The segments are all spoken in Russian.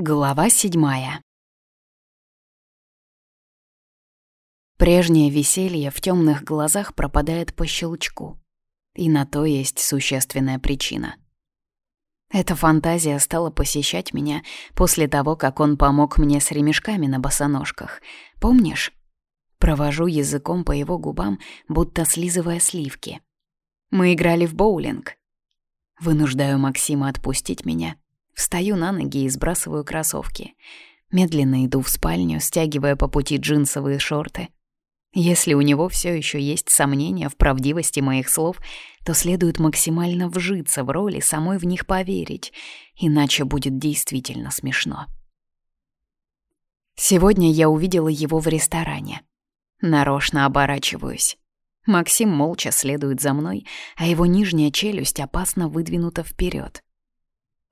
Глава седьмая Прежнее веселье в темных глазах пропадает по щелчку. И на то есть существенная причина. Эта фантазия стала посещать меня после того, как он помог мне с ремешками на босоножках. Помнишь? Провожу языком по его губам, будто слизывая сливки. Мы играли в боулинг. Вынуждаю Максима отпустить меня — Встаю на ноги и сбрасываю кроссовки. Медленно иду в спальню, стягивая по пути джинсовые шорты. Если у него все еще есть сомнения в правдивости моих слов, то следует максимально вжиться в роли, самой в них поверить, иначе будет действительно смешно. Сегодня я увидела его в ресторане. Нарочно оборачиваюсь. Максим молча следует за мной, а его нижняя челюсть опасно выдвинута вперед.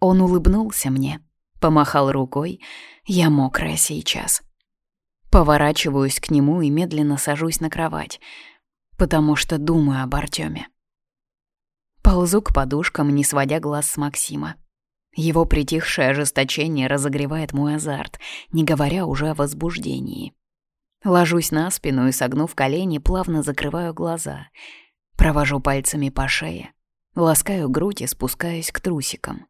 Он улыбнулся мне, помахал рукой. Я мокрая сейчас. Поворачиваюсь к нему и медленно сажусь на кровать, потому что думаю об Артёме. Ползу к подушкам, не сводя глаз с Максима. Его притихшее ожесточение разогревает мой азарт, не говоря уже о возбуждении. Ложусь на спину и, согнув колени, плавно закрываю глаза. Провожу пальцами по шее, ласкаю грудь и спускаюсь к трусикам.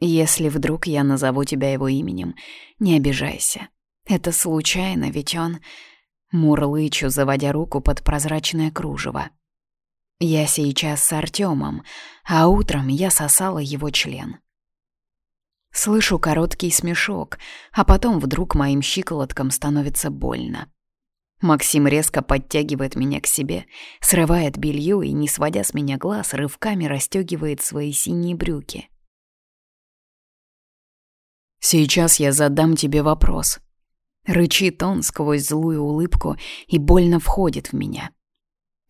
Если вдруг я назову тебя его именем, не обижайся. Это случайно, ведь он... Мурлычу, заводя руку под прозрачное кружево. Я сейчас с Артемом, а утром я сосала его член. Слышу короткий смешок, а потом вдруг моим щиколоткам становится больно. Максим резко подтягивает меня к себе, срывает белье и, не сводя с меня глаз, рывками расстегивает свои синие брюки. Сейчас я задам тебе вопрос. Рычит он сквозь злую улыбку и больно входит в меня.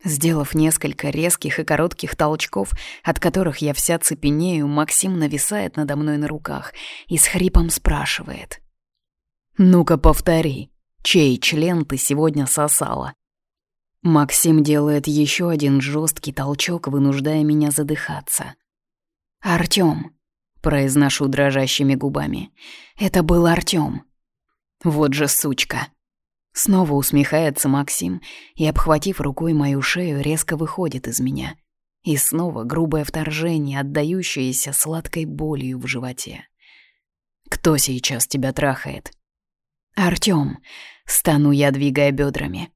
Сделав несколько резких и коротких толчков, от которых я вся цепенею, Максим нависает надо мной на руках и с хрипом спрашивает. «Ну-ка повтори, чей член ты сегодня сосала?» Максим делает еще один жесткий толчок, вынуждая меня задыхаться. «Артём, произношу дрожащими губами. Это был Артём. Вот же сучка. Снова усмехается Максим и, обхватив рукой мою шею, резко выходит из меня. И снова грубое вторжение, отдающееся сладкой болью в животе. «Кто сейчас тебя трахает?» «Артём», — стану я, двигая бедрами.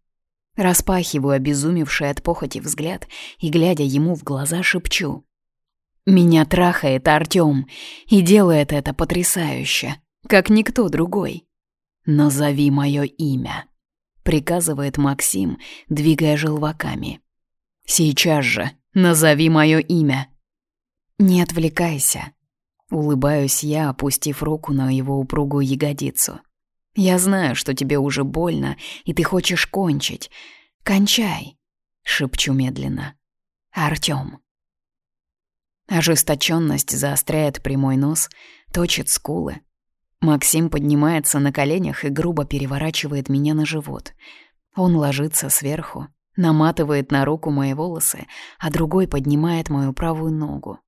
Распахиваю обезумевший от похоти взгляд и, глядя ему в глаза, шепчу. Меня трахает Артём и делает это потрясающе, как никто другой. «Назови моё имя», — приказывает Максим, двигая желваками. «Сейчас же назови моё имя». «Не отвлекайся», — улыбаюсь я, опустив руку на его упругую ягодицу. «Я знаю, что тебе уже больно, и ты хочешь кончить. Кончай», — шепчу медленно. «Артём». Ожесточенность заостряет прямой нос, точит скулы. Максим поднимается на коленях и грубо переворачивает меня на живот. Он ложится сверху, наматывает на руку мои волосы, а другой поднимает мою правую ногу.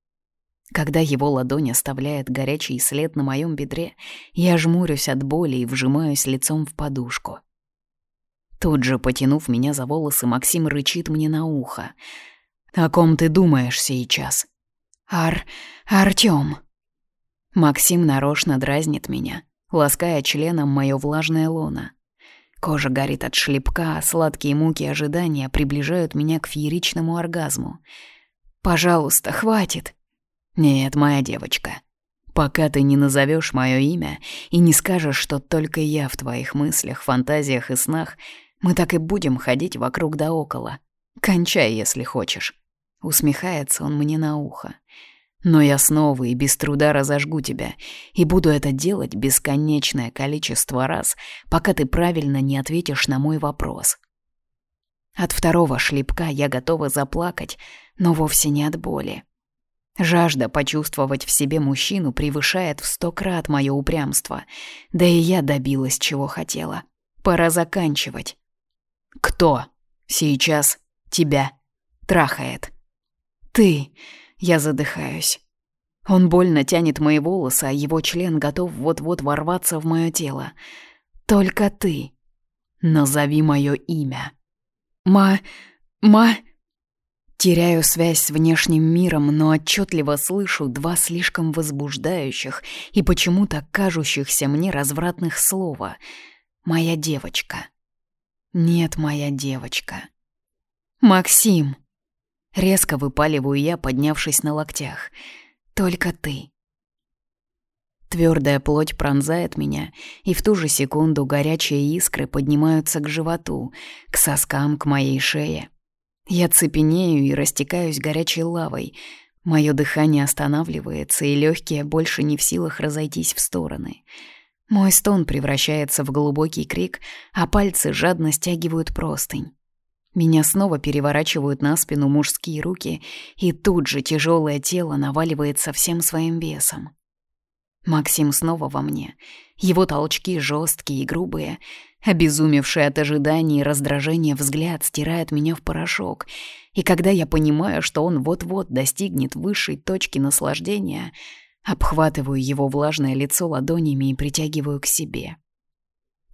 Когда его ладонь оставляет горячий след на моем бедре, я жмурюсь от боли и вжимаюсь лицом в подушку. Тут же, потянув меня за волосы, Максим рычит мне на ухо. «О ком ты думаешь сейчас?» Ар... Артём. Максим нарочно дразнит меня, лаская членом моё влажное лоно. Кожа горит от шлепка, а сладкие муки ожидания приближают меня к фееричному оргазму. «Пожалуйста, хватит!» «Нет, моя девочка, пока ты не назовёшь моё имя и не скажешь, что только я в твоих мыслях, фантазиях и снах, мы так и будем ходить вокруг да около. Кончай, если хочешь». Усмехается он мне на ухо. Но я снова и без труда разожгу тебя, и буду это делать бесконечное количество раз, пока ты правильно не ответишь на мой вопрос. От второго шлепка я готова заплакать, но вовсе не от боли. Жажда почувствовать в себе мужчину превышает в сто крат мое упрямство, да и я добилась, чего хотела. Пора заканчивать. Кто сейчас тебя трахает? «Ты...» — я задыхаюсь. Он больно тянет мои волосы, а его член готов вот-вот ворваться в мое тело. Только ты. Назови мое имя. Ма... Ма... Теряю связь с внешним миром, но отчетливо слышу два слишком возбуждающих и почему-то кажущихся мне развратных слова. «Моя девочка». «Нет, моя девочка». «Максим!» Резко выпаливаю я, поднявшись на локтях. «Только ты». Твердая плоть пронзает меня, и в ту же секунду горячие искры поднимаются к животу, к соскам, к моей шее. Я цепенею и растекаюсь горячей лавой. Мое дыхание останавливается, и легкие больше не в силах разойтись в стороны. Мой стон превращается в глубокий крик, а пальцы жадно стягивают простынь. Меня снова переворачивают на спину мужские руки, и тут же тяжелое тело наваливается всем своим весом. Максим снова во мне. Его толчки жесткие и грубые — Обезумевший от ожидания и раздражения взгляд стирает меня в порошок, и когда я понимаю, что он вот-вот достигнет высшей точки наслаждения, обхватываю его влажное лицо ладонями и притягиваю к себе.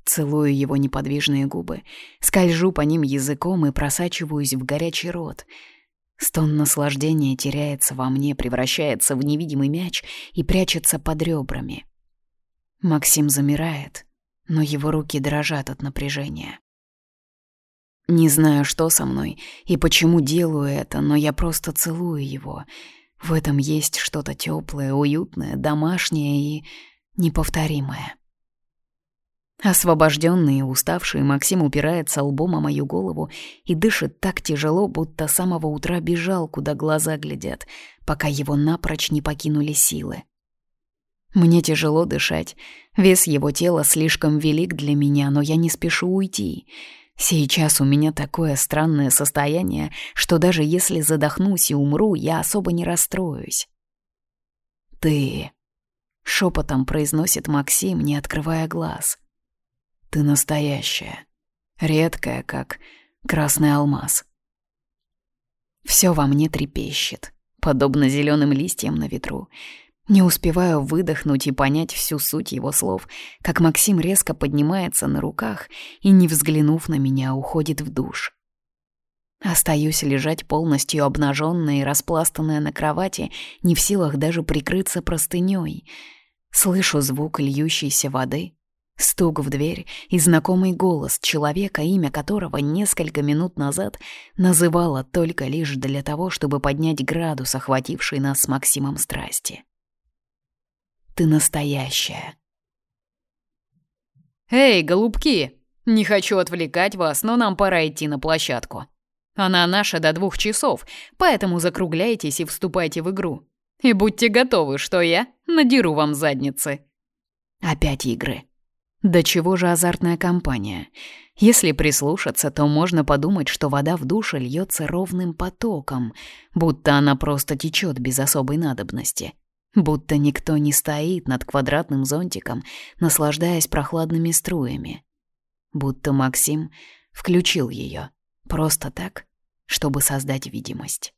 Целую его неподвижные губы, скольжу по ним языком и просачиваюсь в горячий рот. Стон наслаждения теряется во мне, превращается в невидимый мяч и прячется под ребрами. Максим замирает — но его руки дрожат от напряжения. Не знаю, что со мной и почему делаю это, но я просто целую его. В этом есть что-то теплое, уютное, домашнее и неповторимое. Освобожденный и уставший, Максим упирается лбом о мою голову и дышит так тяжело, будто с самого утра бежал, куда глаза глядят, пока его напрочь не покинули силы. Мне тяжело дышать. Вес его тела слишком велик для меня, но я не спешу уйти. Сейчас у меня такое странное состояние, что даже если задохнусь и умру, я особо не расстроюсь. «Ты...» — шепотом произносит Максим, не открывая глаз. «Ты настоящая, редкая, как красный алмаз». Все во мне трепещет, подобно зеленым листьям на ветру. Не успеваю выдохнуть и понять всю суть его слов, как Максим резко поднимается на руках и, не взглянув на меня, уходит в душ. Остаюсь лежать полностью обнаженная и распластанная на кровати, не в силах даже прикрыться простыней. Слышу звук льющейся воды, стук в дверь и знакомый голос человека, имя которого несколько минут назад называла только лишь для того, чтобы поднять градус, охвативший нас с Максимом страсти. Ты настоящая. «Эй, голубки! Не хочу отвлекать вас, но нам пора идти на площадку. Она наша до двух часов, поэтому закругляйтесь и вступайте в игру. И будьте готовы, что я надеру вам задницы». Опять игры. Да чего же азартная компания? Если прислушаться, то можно подумать, что вода в душе льется ровным потоком, будто она просто течет без особой надобности. Будто никто не стоит над квадратным зонтиком, наслаждаясь прохладными струями. Будто Максим включил ее просто так, чтобы создать видимость.